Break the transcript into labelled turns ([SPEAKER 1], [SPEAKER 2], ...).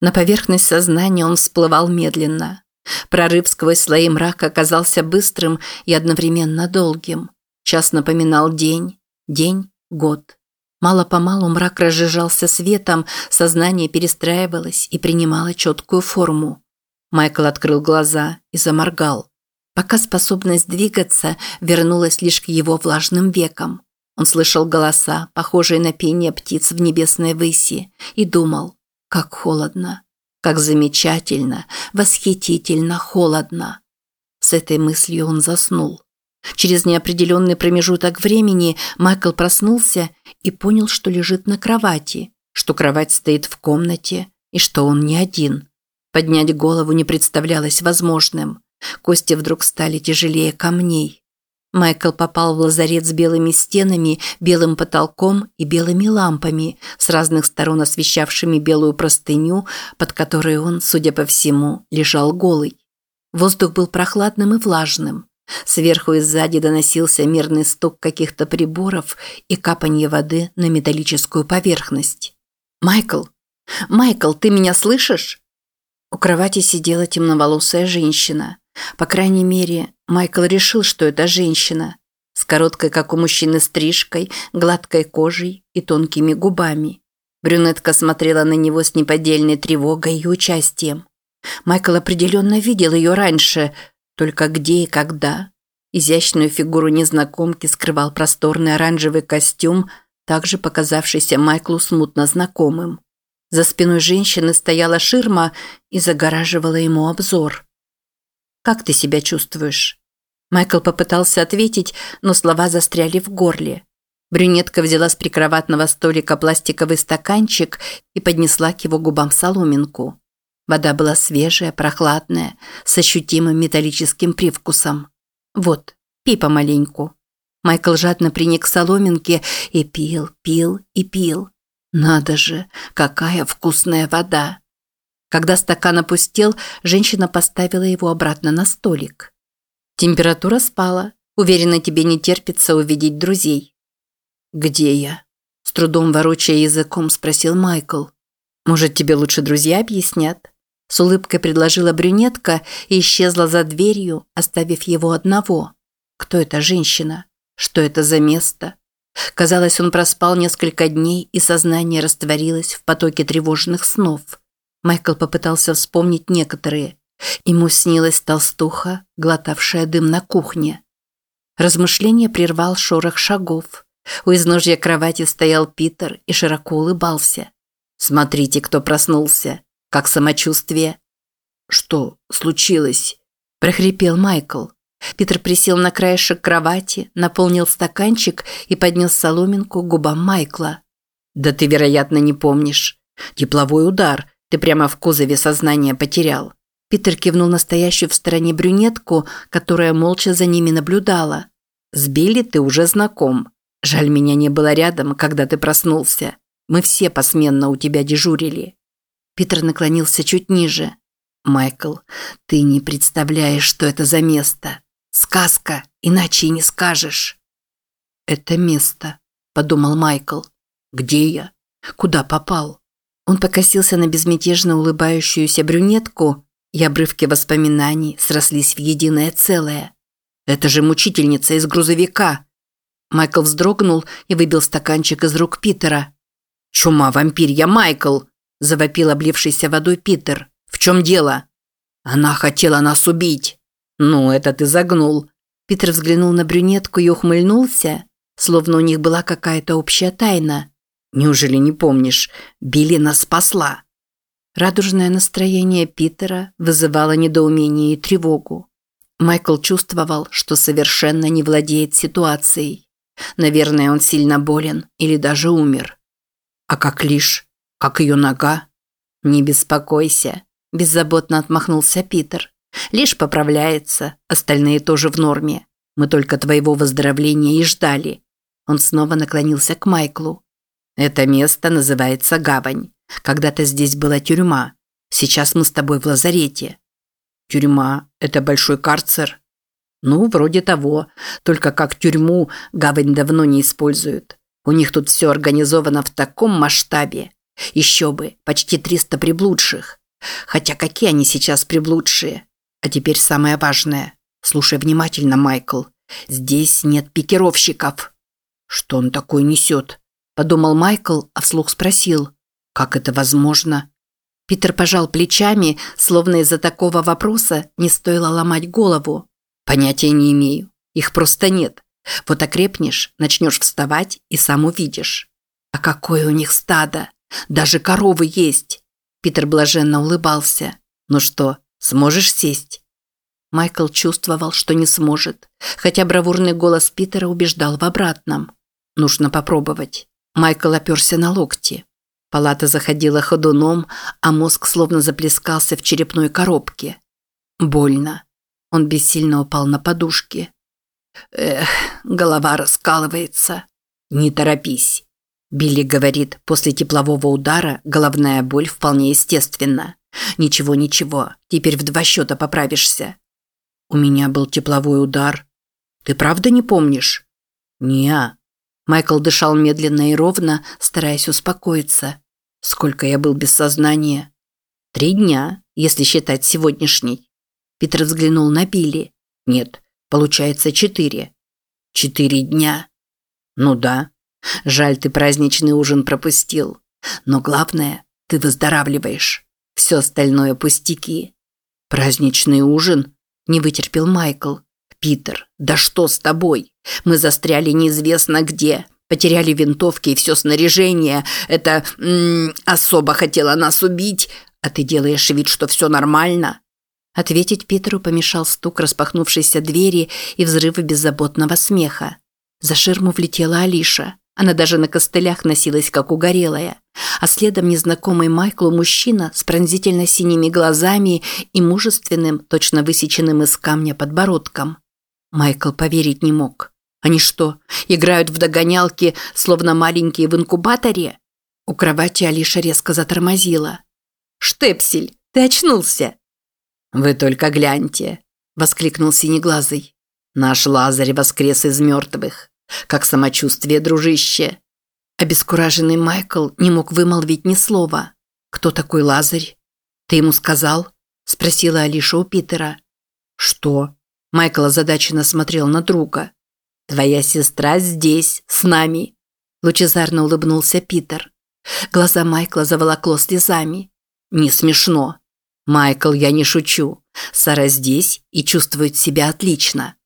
[SPEAKER 1] На поверхность сознания он всплывал медленно. Прорыв сквозь слои мрака оказался быстрым и одновременно долгим. Час напоминал день, день – год. Мало-помалу мрак разжижался светом, сознание перестраивалось и принимало четкую форму. Майкл открыл глаза и заморгал. Пока способность двигаться вернулась лишь к его влажным векам. Он слышал голоса, похожие на пение птиц в небесной выси, и думал, как холодно, как замечательно, восхитительно холодно. С этой мыслью он заснул. Через неопределенный промежуток времени Майкл проснулся и понял, что лежит на кровати, что кровать стоит в комнате и что он не один. Поднять голову не представлялось возможным. Кости вдруг стали тяжелее камней. Майкл попал в лазарет с белыми стенами, белым потолком и белыми лампами, с разных сторон освещавшими белую простыню, под которой он, судя по всему, лежал голый. Воздух был прохладным и влажным. Сверху и сзади доносился мирный стук каких-то приборов и капанье воды на металлическую поверхность. «Майкл! Майкл, ты меня слышишь?» У кровати сидела темноволосая женщина. По крайней мере, Майкл решил, что это женщина. С короткой, как у мужчины, стрижкой, гладкой кожей и тонкими губами. Брюнетка смотрела на него с неподдельной тревогой и участием. Майкл определенно видел ее раньше – только где и когда? Изящную фигуру незнакомки скрывал просторный оранжевый костюм, также показавшийся Майклу смутно знакомым. За спиной женщины стояла ширма и загораживала ему обзор. «Как ты себя чувствуешь?» Майкл попытался ответить, но слова застряли в горле. Брюнетка взяла с прикроватного столика пластиковый стаканчик и поднесла к его губам соломинку. Вода была свежая, прохладная, с ощутимым металлическим привкусом. Вот, пей помаленьку. Майкл жадно приник к соломинке и пил, пил и пил. Надо же, какая вкусная вода. Когда стакан опустел, женщина поставила его обратно на столик. Температура спала. Уверена, тебе не терпится увидеть друзей. Где я? С трудом ворочая языком, спросил Майкл. Может, тебе лучше друзья объяснят? С улыбкой предложила брюнетка и исчезла за дверью, оставив его одного. Кто эта женщина? Что это за место? Казалось, он проспал несколько дней, и сознание растворилось в потоке тревожных снов. Майкл попытался вспомнить некоторые. Ему снилась толстуха, глотавшая дым на кухне. Размышление прервал шорох шагов. У изножья кровати стоял Питер и широко улыбался. «Смотрите, кто проснулся!» Как самочувствие?» «Что случилось?» – прохрипел Майкл. Питер присел на краешек кровати, наполнил стаканчик и поднес соломинку к губам Майкла. «Да ты, вероятно, не помнишь. Тепловой удар. Ты прямо в кузове сознание потерял». Питер кивнул настоящую в стороне брюнетку, которая молча за ними наблюдала. «С Билли ты уже знаком. Жаль, меня не было рядом, когда ты проснулся. Мы все посменно у тебя дежурили». Питер наклонился чуть ниже. «Майкл, ты не представляешь, что это за место. Сказка, иначе и не скажешь». «Это место», – подумал Майкл. «Где я? Куда попал?» Он покосился на безмятежно улыбающуюся брюнетку, и обрывки воспоминаний срослись в единое целое. «Это же мучительница из грузовика!» Майкл вздрогнул и выбил стаканчик из рук Питера. «Чума вампирья, Майкл!» – завопил облившийся водой Питер. «В чем дело?» «Она хотела нас убить!» «Ну, это ты загнул!» Питер взглянул на брюнетку и ухмыльнулся, словно у них была какая-то общая тайна. «Неужели не помнишь? Билли нас спасла!» Радужное настроение Питера вызывало недоумение и тревогу. Майкл чувствовал, что совершенно не владеет ситуацией. Наверное, он сильно болен или даже умер. А как лишь как ее нога? Не беспокойся, беззаботно отмахнулся Питер. Лишь поправляется, остальные тоже в норме. Мы только твоего выздоровления и ждали. Он снова наклонился к Майклу. Это место называется Гавань. Когда-то здесь была тюрьма. Сейчас мы с тобой в лазарете. Тюрьма – это большой карцер? Ну, вроде того. Только как тюрьму Гавань давно не используют. У них тут все организовано в таком масштабе. Еще бы, почти 300 приблудших. Хотя какие они сейчас приблудшие? А теперь самое важное. Слушай внимательно, Майкл. Здесь нет пикировщиков. Что он такое несет? Подумал Майкл, а вслух спросил. Как это возможно? Питер пожал плечами, словно из-за такого вопроса не стоило ломать голову. Понятия не имею. Их просто нет. Вот окрепнешь, начнешь вставать и сам увидишь. А какое у них стадо! Даже коровы есть. Питер блаженно улыбался. Ну что, сможешь сесть? Майкл чувствовал, что не сможет, хотя бравурный голос Питера убеждал в обратном. Нужно попробовать. Майкл оперся на локти. Палата заходила ходуном, а мозг словно заплескался в черепной коробке. Больно. Он бессильно упал на подушки. Эх, голова раскалывается. Не торопись. Билли говорит, после теплового удара головная боль вполне естественна. Ничего, ничего, теперь в два счета поправишься. У меня был тепловой удар. Ты правда не помнишь? Неа. Майкл дышал медленно и ровно, стараясь успокоиться. Сколько я был без сознания? Три дня, если считать сегодняшний. Питер взглянул на Билли. Нет, получается четыре. Четыре дня. Ну да, Жаль, ты праздничный ужин пропустил. Но главное, ты выздоравливаешь. Все остальное пустяки. Праздничный ужин? Не вытерпел Майкл. Питер, да что с тобой? Мы застряли неизвестно где. Потеряли винтовки и все снаряжение. Это м -м, особо хотела нас убить. А ты делаешь вид, что все нормально? Ответить Питеру помешал стук распахнувшейся двери и взрывы беззаботного смеха. За ширму влетела Алиша. Она даже на костылях носилась, как угорелая. А следом незнакомый Майклу мужчина с пронзительно синими глазами и мужественным, точно высеченным из камня подбородком. Майкл поверить не мог. Они что, играют в догонялки, словно маленькие в инкубаторе? У кровати Алиша резко затормозила. «Штепсель, ты очнулся!» «Вы только гляньте!» – воскликнул Синеглазый. «Наш Лазарь воскрес из мертвых. Как самочувствие, дружище?» Обескураженный Майкл не мог вымолвить ни слова. «Кто такой Лазарь?» «Ты ему сказал?» – спросила Алиша у Питера. «Что?» – Майкл озадаченно смотрел на друга. «Твоя сестра здесь, с нами!» – лучезарно улыбнулся Питер. Глаза Майкла заволокло слезами. «Не смешно!» «Майкл, я не шучу. Сара здесь и чувствует себя отлично.